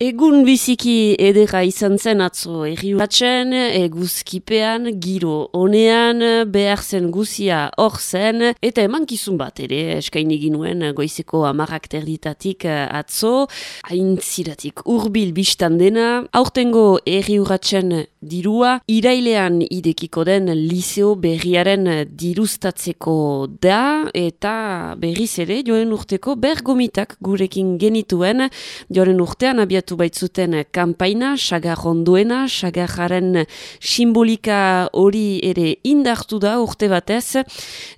Egun biziki edera izan zen atzo erriuratzen, eguzkipean, giro honean, behar zen guzia hor zen, eta eman kizun bat ere, eskaini ginuen goizeko amarrak terditatik atzo, hain ziratik urbil biztan dena, aurtengo erriuratzen dirua, irailean idekiko den liceo berriaren dirustatzeko da, eta berriz ere, joen urteko bergomitak gurekin genituen, joren urtean abiatu antolatu baitzuten kanpaina, sagarronduena, sagarraren simbolika hori ere indartu da urte batez.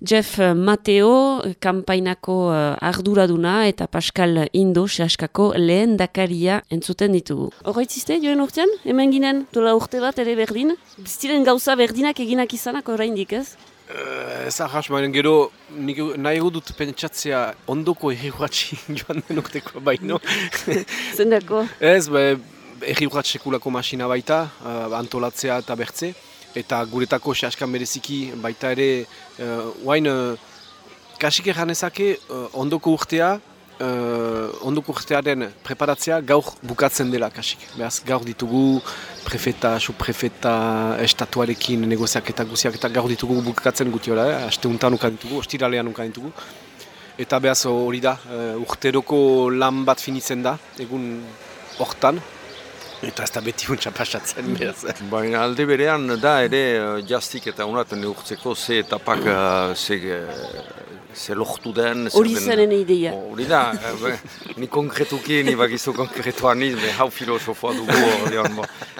Jeff Mateo, kanpainako eh, arduraduna eta Pascal Indo, sehaskako lehen dakaria entzuten ditugu. Horreitziste, joen urtean, hemen ginen, dola urte bat ere berdin? Biztiren gauza berdinak eginak izanak oraindik ez? Uh, ez ahas, mainen gero nik nahi dut pentsatzea ondoko erri joan den urteko baino. Zendako? Ez, be, erri sekulako masina baita, uh, antolatzea eta bertze. Eta guretako saskan bereziki baita ere, uh, wain, uh, kasik erranezake uh, ondoko urtea, uh, ondoko urtearen preparatzea gaur bukatzen dela kasik. Beaz, gaur ditugu prefeta, subprefeta, estatuarekin negoziak eta guziak eta gaur ditugu bukatzen guti hori, eh? aste untan ukan ditugu, ostiralean ukan ditugu. Eta behaz hori da, uh, urteroko lan bat finitzen da, egun hortan. Eta ez da beti untsa pasatzen, behaz. Baina alde berean da ere jaztik eta unaten urtzeko ze etapak ze ze lohtu den. Hori zenen ideia. Hori da, eh, ni konkretuki, ni bagizu konkretuan niz, hau filosofoa dugu hori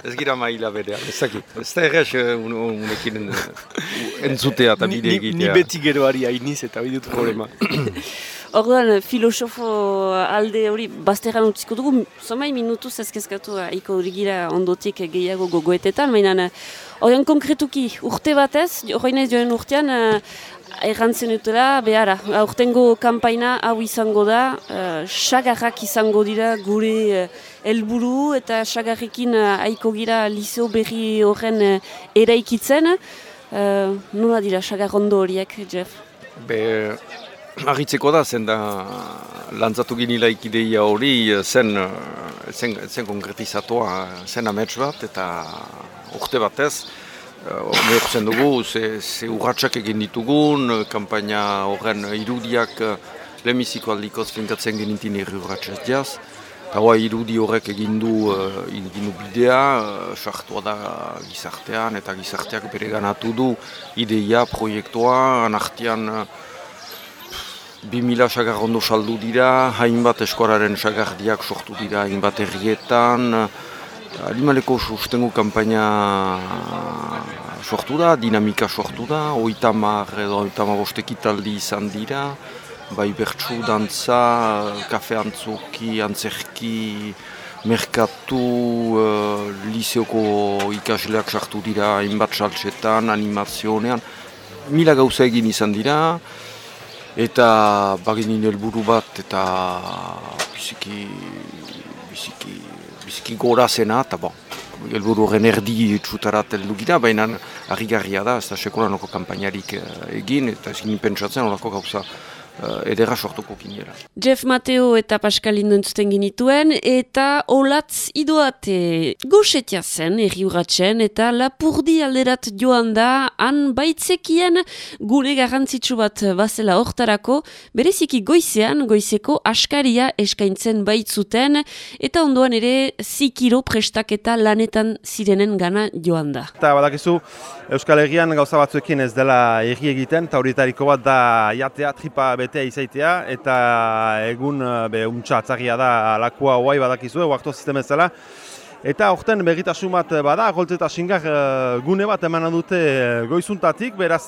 Ez gira maila bedea, ez dakit. Ez da errez eh, unekin eh, entzutea eta bide egitea. Ni beti geroari hainiz eta bidut problema. Orduan, filosofo alde hori bazterran utziko dugu, zomai minutu zezkezkatu aiko hori gira ondotik gehiago gogoetetan, mainan, Horren konkretuki, urte batez, horrein ez joan urtean, errantzen dutela, behara, aurtengo kanpaina hau izango da, uh, izango dira gure uh, helburu eta sagarrekin uh, aiko gira liceo berri horren uh, eraikitzen. Uh, nola dira sagarrondo horiek, Jeff? Be, agitzeko da, zen da lantzatu ginilaik ideia hori, zen, zen, zen konkretizatua, zen amets bat eta urte batez, Hortzen dugu, ze, ze urratxak egin ditugun, kampaina horren irudiak lemiziko aldikoz finkatzen genintin erri urratxez diaz. Eta irudi horrek egin du, egin du bidea, sartua da gizartean eta gizarteak bere ganatu du ideia, proiektua, anartian uh, 2000 sagar ondo saldu dira, hainbat eskoraren sagardiak sortu dira, hainbat errietan, Alimaleko sustengu kampaina sortu da, dinamika sortu da, oita mar edo oita bostekitaldi izan dira, bai bertsu, dantza, kafe antzuki, antzerki, merkatu, uh, liseoko ikasleak sartu dira, hainbat saltsetan, animazionean, mila gauza egin izan dira, eta bagin helburu bat, eta biziki, biziki, biziki gora zena, eta bon, elburu horren erdi txutarat eldu gira, baina harri da, ez da sekulanoko kampainarik eh, egin, eta ez gini pentsatzen horako gauza uh, edera sortuko kinera. Jeff Mateo eta Pascal Indentzuten ginituen, eta olatz idoate goxetia zen, erri eta lapurdi alderat joan da, han baitzekien gure garrantzitsu bat bazela hortarako, bereziki goizean, goizeko askaria eskaintzen baitzuten, eta ondoan ere zikiro prestak eta lanetan zirenen gana joan da. Eta badakizu, Euskal Herrian gauza batzuekin ez dela erri egiten, eta horietariko bat da jatea tripa betea izaitea eta egun eh, be untsa atzagia da lakua hoai badakizu, huartu sistema zela. Eta horten begitasun bat bada, goltze eta xingar eh, gune bat eman dute eh, goizuntatik, beraz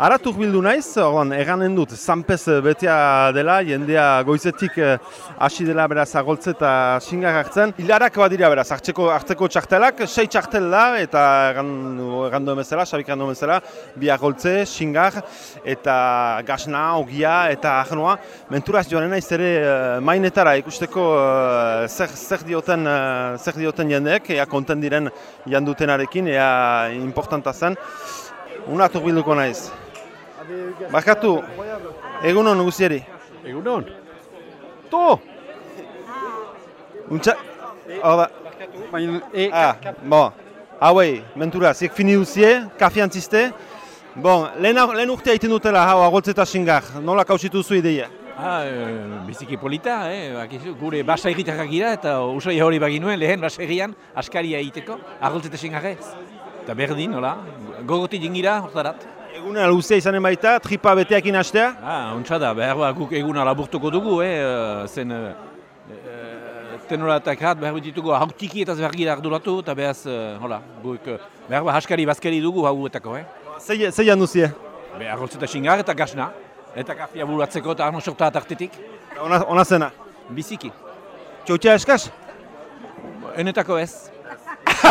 Aratuk bildu naiz, ordan, eganen dut, zanpez betea dela, jendea goizetik eh, hasi dela beraz agoltze eta xingak hartzen. Hilarak badira beraz, hartzeko, hartzeko txartelak, sei txartel da, eta egan, duen bezala, egan duen bezala, bi agoltze, xingar, eta gasna, ogia, eta ahenoa. Menturaz joan naiz ere eh, mainetara ikusteko zer, zer, dioten, zer dioten jendeek, ea konten diren jandutenarekin, ea importanta zen. Unatuk bilduko naiz. Bakatu, egunon guziari. Egunon. To! Untsa, Hor da, Baina, e, ah, bon, hauei, mentura, ziek fini duzie, antziste. Bon, lehen, lehen urtea egiten dutela, hau, agoltze eta xingar, nola kausitu zu ideia? Ah, e, biziki polita, eh? Bakizu, gure basa egitarrak gira eta usai hori baginuen lehen basa egian askaria egiteko, agoltzeta xingarrez. Eta berdin, nola, gogoti jingira, hortarat. Eguna luzea izanen baita, tripa beteakin hastea. Ah, ontsa da, behar ba, guk eguna laburtuko dugu, eh, zen e, tenoratak hat, behar ditugu hautiki eta behar gira arduratu, eta behaz, hola, guk, behar ba, haskari bazkari dugu hauetako, eh? Zei, zeian duzie? Behar goltzeta xingar eta gasna, eta kafia buratzeko eta arno sorta atartetik, Ona, ona zena. biziki. Txotxea eskaz? Enetako ez.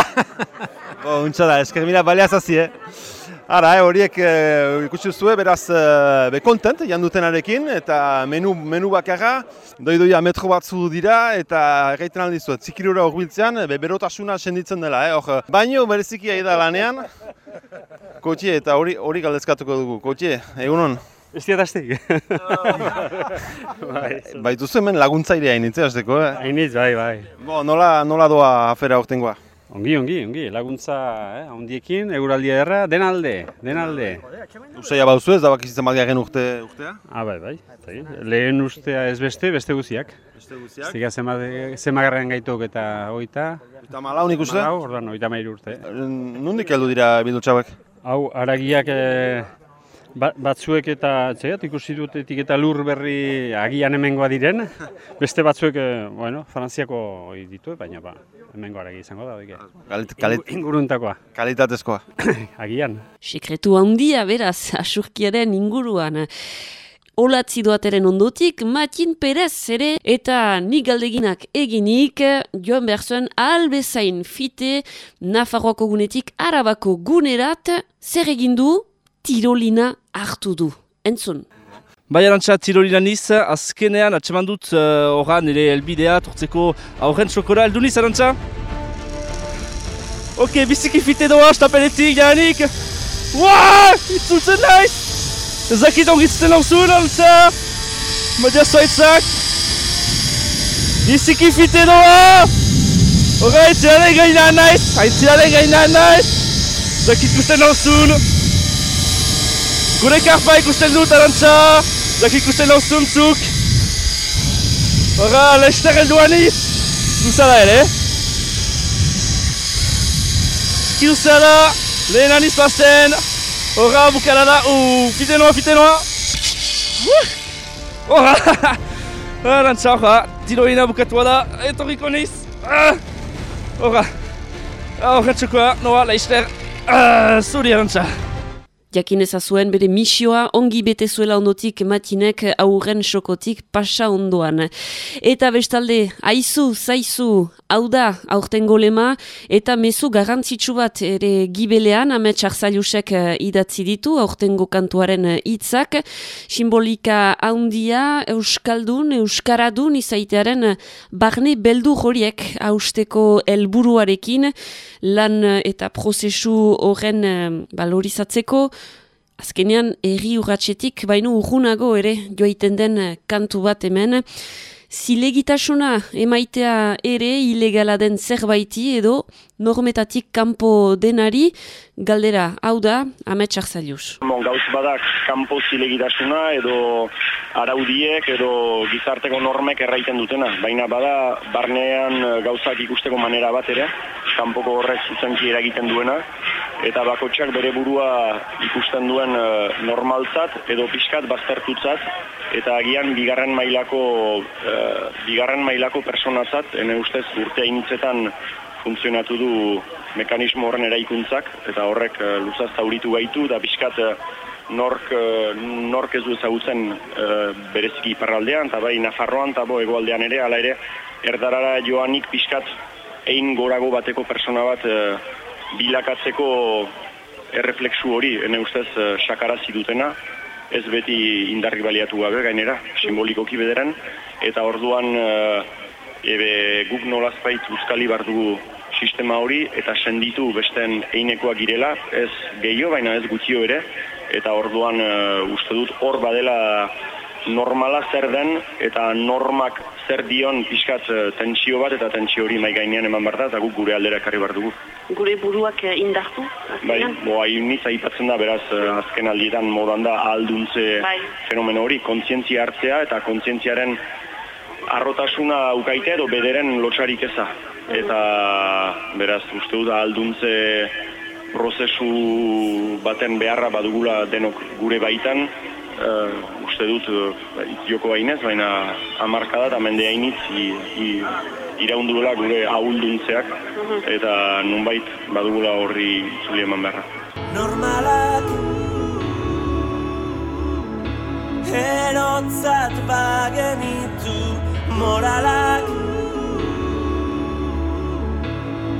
Bo, untsa da, esker mila balea zazi, eh? Ara, eh, horiek eh, ikusi zuen, beraz, eh, be kontent, jandutenarekin, eta menu, menu bakarra, doidoia metro batzu dira, eta erraiten aldi zuen, txikirura horbiltzean, be, berotasuna senditzen dela, eh? Hor, baino bereziki da lanean, kotxe, eta hori hori galdezkatuko dugu, kotxe, egunon. Ez diataztik. bai. Baituzu hemen laguntzailea initzea azteko, eh? Hainitz, bai, bai. Bo, nola, nola doa afera ortengoa? Ongi, ongi, ongi. Laguntza, eh, ondiekin, eguraldia erra, denalde, denalde. Usaia bauzu ez, da bakizitzen badgaren urte, urtea? Ah, bai, bai. egin. Lehen ustea ez beste, beste guziak. Beste guziak. Zema, zemagarren gaitok eta oita. Eta malaun ikuste? Hau, ordan, oita mairu urte. Nondik heldu dira bildutxauek? Hau, aragiak eh, ba- batzuek eta, txegat, ikusi dut etiketa lur berri agian hemengoa diren. Beste batzuek, eh, bueno, frantziako ditu, baina ba, hemengo aragi izango da. Oike. Kalit, kalit, Inguruntakoa, kalitatezkoa. agian. Sekretu handia beraz, asurkiaren inguruan. Olatzi doateren ondotik, Matin Perez ere eta nik galdeginak eginik, joan behar zuen albezain fite Nafarroako gunetik Arabako gunerat, zer egin du, tirolina hartu du. Entzun. Bai arantxa tirolina niz, azkenean atseman dut uh, orra nire elbidea tortzeko aurren txokora, eldu niz arantxa? Ok, biziki fite doa, stapeletik, janik! Uaaaa! Itzultzen naiz! Ezakit ongitzen nauzun, arantxa! Madia zuaitzak! Biziki fite doa! Horra, aitzilaren gaina naiz! Aitzilaren gaina naiz! Ezakit ikusten nauzun! Gure ikusten dut, arantxa! Zak ikusten! Horra, iz! Ere! Lehen aniz! Horra, da! Uuu, fite noa, fite noa! Horra! Arantxa, horra! Tiroina bukatua da! Etorriko niz! Horra! Horra txokoa, noa, Zuri! Jakin ezazuen bere misioa ongi bete zuela ondotik matinek aurren xokotik pasa ondoan. Eta bestalde, aizu, zaizu, hau da, aurten golema, eta mezu garrantzitsu bat ere gibelean, amets arzailusek eh, idatzi ditu, aurtengo kantuaren eh, hitzak, simbolika haundia, euskaldun, euskaradun izaitearen eh, barne beldu horiek hausteko helburuarekin lan eta prozesu horren valorizatzeko, Azkenean, erri urratxetik, baino urgunago ere joaiten den eh, kantu bat hemen. Zilegitasuna emaitea ere ilegala den zerbaiti edo normetatik kanpo denari, galdera, hau da, ametsak zailuz. Bon, gauz badak kanpo zilegitasuna edo araudiek edo gizarteko normek erraiten dutena. Baina bada barnean eh, gauzak ikusteko manera bat ere, kanpoko horrek zuzenki eragiten duena, eta bakotxak bere burua ikusten duen eh, normaltzat edo pixkat baztertutzat, eta agian bigarren mailako eh, bigarren mailako personatzat, ene ustez urtea initzetan funtzionatu du mekanismo horren eraikuntzak, eta horrek uh, luzaz zauritu gaitu, da pixkat eh, nork, eh, nork ez du ezagutzen uh, bereziki iparraldean, eta bai Nafarroan, eta bo egoaldean ere, hala ere, erdarara joanik pixkat ein gorago bateko persona bat bilakatzeko erreflexu hori, ene ustez uh, sakarazi dutena, ez beti indarri baliatu gabe gainera, simbolikoki bederen, eta orduan eh, ebe guk nolazpait uzkali bar dugu sistema hori eta senditu besten einekoak girela, ez gehiago baina ez gutxio ere, eta orduan eh, uste dut hor badela normala zer den eta normak zer dion pixkat eh, tentsio bat eta tentsio hori mai gainean eman behar da eta guk gure aldera ekarri behar dugu. Gure buruak eh, indartu? Bai, bo, hain aipatzen da, beraz, eh, azken aldietan modan da alduntze bai. fenomeno hori, kontzientzia hartzea eta kontzientziaren arrotasuna ukaite edo bederen lotxarik eza. Eta, beraz, uste dut alduntze prozesu baten beharra badugula denok gure baitan, uh, uste dut uh, joko bainez, baina amarkada eta mende hainitz iraunduela gure ahulduntzeak eta nunbait badugula horri zuli eman beharra. Normalak Erotzat bagenitu moralak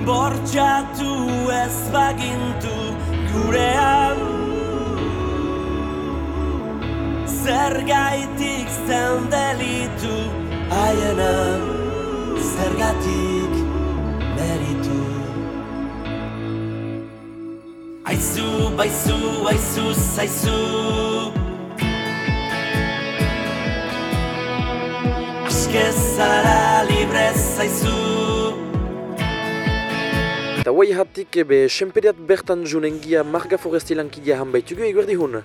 Bortxatu ez bagintu gurean Zergaitik zen delitu Aiena Zergatik Meritu. Aizu, baizu, aizu, zaizu. Askezara libre zaizu. Eta guai hatik ebe, senperiat bertan junengia marga foresti lankidia han baitugu eguerdi hun?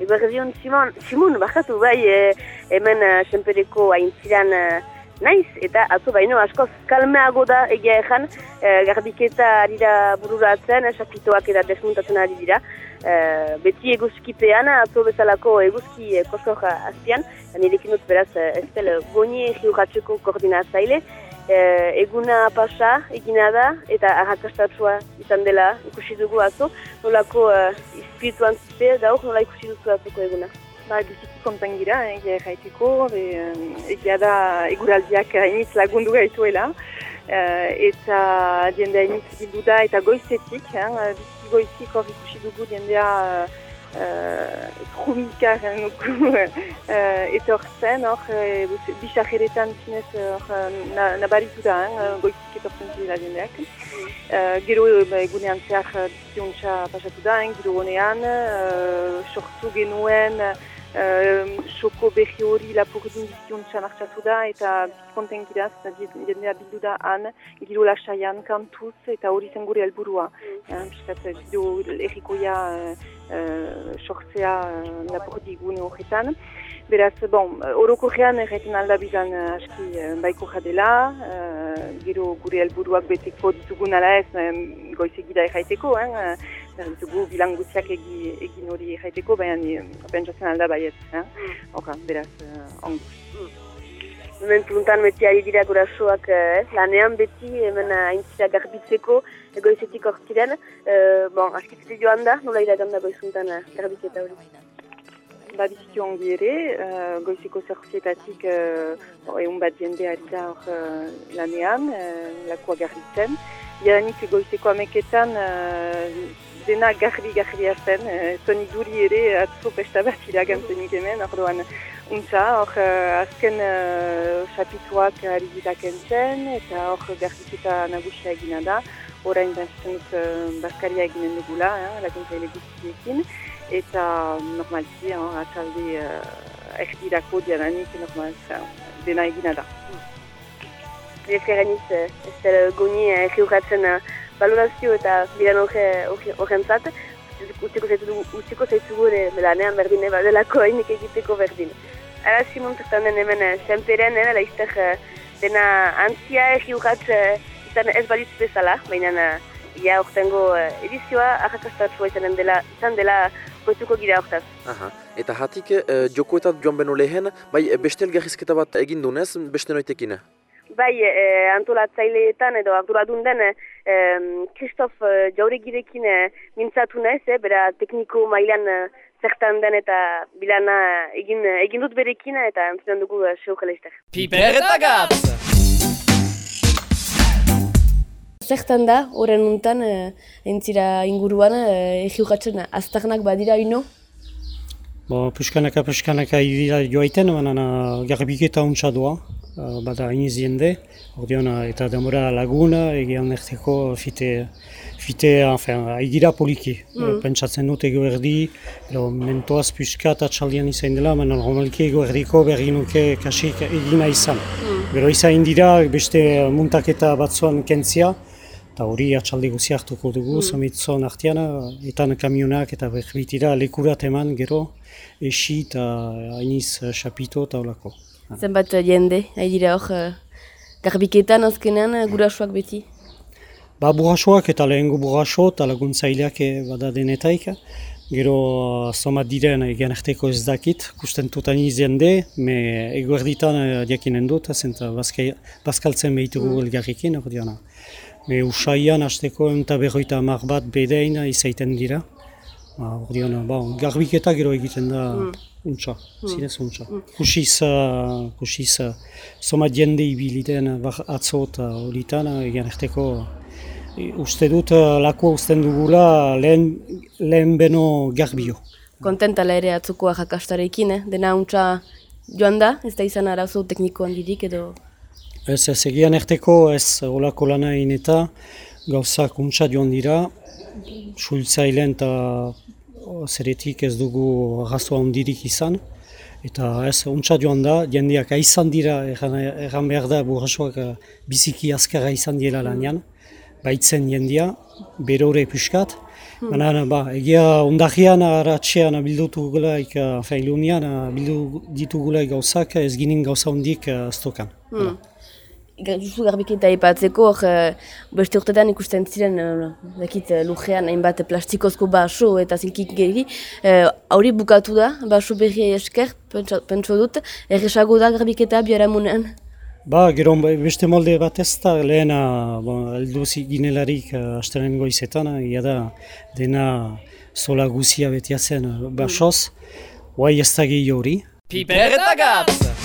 Eberdion Simon, Simon, bakatu bai, e, hemen uh, senpereko aintziran uh, naiz, eta atzo baino askoz kalmeago da egia ezan, uh, garbiketa ari da bururatzen, esapitoak eta desmuntatzen ari dira. Uh, beti eguzkipean, atzo bezalako eguzki uh, koskoja azpian, nirekin dut beraz, ez del, goni koordinatzaile, uh, eguna pasa egina da, eta arrakastatua izan dela ikusi dugu atzo, nolako uh, espirituan zipe, da hor nola ikusi duzu atzeko eguna. Ba, biziki kontan gira, egia erraiteko, egia da eguraldiak iniz lagundu gaituela, uh, eta diendea iniz bildu da, eta goizetik, hein, biziki goizik hor ikusi dugu krumika uh, nuku etortzen, hor, uh, bisajeretan zinez nabaritu da, hein, goizik etortzen zira diendeak. Uh, gero egunean zehar biziontza pasatu da, gero honean, uh, sortu genuen soko berri hori lapurdin biziontza martxatu da, eta konten giraz, jendea bildu da han, gero lasaian kantuz, eta hori zen gure helburua. Piskat, gero errikoia sortzea lapurdi gune horretan. Beraz, bon, orokorrean erreten aldabizan aski baiko jadela, gero gure helburuak beteko ditugun ala ez goizegida erraiteko, eh? Ditugu bilan guztiak egin hori erraiteko, baina pentsatzen alda baiet. Eh? Horra, beraz, ongo. Hemen puntan beti ari dira gurasoak eh, lanean beti hemen aintzira garbitzeko egoizetik hortiren. Eh, bon, askitzite joan da, nola iragan da goizuntan garbiketa hori? Ba, biziki ongi ere, uh, goizeko zerzietatik uh, egun bat jende ari da hor uh, lanean, uh, lakoa garbitzen. Jadanik goizeko ameketan dena garbi-garbi zen, uh, zoni duri ere atzo pesta bat iragantzenik hemen, ordoan untza, hor uh, azken uh, chapituak ari ditak entzen, eta hor garbiketa nagusia egina da, orain da dut uh, baskaria eginen dugula, eh, laguntzaile guztiekin eta normalki, hein, atalde uh, erdirako diadanik normal, dena egina da. Ezkerreniz, ez dela goni erriuratzen balorazio eta bilan horrentzat, utziko zaitzugu lanean berdin, badelako hainik egiteko berdin. Ara Simon zertan den hemen, senperen, laizter dena antzia erriuratz izan ez balitz bezala, baina ia ortengo edizioa, ahakastatua izan dela, izan dela goituko gira hortaz. Aha. Eta hatik, uh, jokoetat joan beno lehen, bai beste elgarrizketa bat egin dunez, beste noitekin? Bai, eh, antolatzaileetan edo arduradun den, Kristof eh, eh, Jauregirekin eh, mintzatu nez, eh, bera tekniko mailan eh, zertan den eta bilana egin, egin dut berekin eta entzunen dugu eh, seukala izter. Piperetagatz! Zertan da, horren untan, e, entzira inguruan, e, egiugatzen aztarnak badira ino? Bo, puskanaka, puskanaka idira joaiten, baina garbiketa ontsa doa. uh, bada iniz jende, ordean, eta demora laguna, egian erteko fite, fite, enfin, aigira poliki. Mm. Pentsatzen dut ego erdi, edo mentoaz pixka eta txaldian izan dela, baina normalki ego erdiko berri nuke kasik egina izan. Mm. Gero izan dira, beste muntaketa batzuan kentzia, eta hori atxalde guzi hartuko dugu, mm. zamitzon artean, etan kamionak eta berbitira lekurat eman gero, esi eta hainiz xapito eta olako. Zenbat jende, ari dira hor, eh, garbiketan azkenean eh, gurasoak beti. Ba burrasoak eta lehengo burraso eta laguntzaileak eh, bada denetaik. Gero somat diren egean erteko ez dakit, kusten tutan izende, me eguerditan uh, diakinen dut, zenta bazkaltzen behitugu mm. elgarrikin, ordeana. Me usaian hasteko eta berroita hamar bat bedein izaiten dira. Ba, ordeana, ba, garbiketa gero egiten da Mm. untsa, Mm. zinez untsa. Kusiz, uh, kusiz, uh, somat jende ibiliten uh, atzo eta horitan, uh, egean erteko E, uste dut uh, lakua usten dugula lehen, lehen beno garbio. Kontentala ere atzukoa jakastarekin, eh? dena untsa joan da, ez da izan arazo tekniko handirik edo... Ez ez egian erteko ez olako lana eta gauzak untsa joan dira, suiltzailen eta zeretik ez dugu arrazoa handirik izan. Eta ez, untsa joan da, jendeak izan dira, erran, behar da burrasoak uh, biziki azkarra izan dira lanean, baitzen jendia, berore piskat. Hmm. Baina, ba, egia ondajean, aratxean bildutu gulaik, failunian, uh, bildu ditugulaik gauzak, ez ginen gauza hondik uh, stokan. Hmm. Justu garbiketa aipatzeko, hor, eh, beste urtetan ikusten ziren, dakit, eh, lujean hainbat plastikozko baso eta zilkik geri, eh, hori bukatu da, baso berri esker, pentso dut, erresago da garbiketa biharamunean. Ba, gero beste molde bat ez da, lehena, bon, eldu ginelarik uh, astelen goizetan, ia da, dena zola guzia betiazen uh, basoz, guai ez da gehi hori. Piper eta gatz!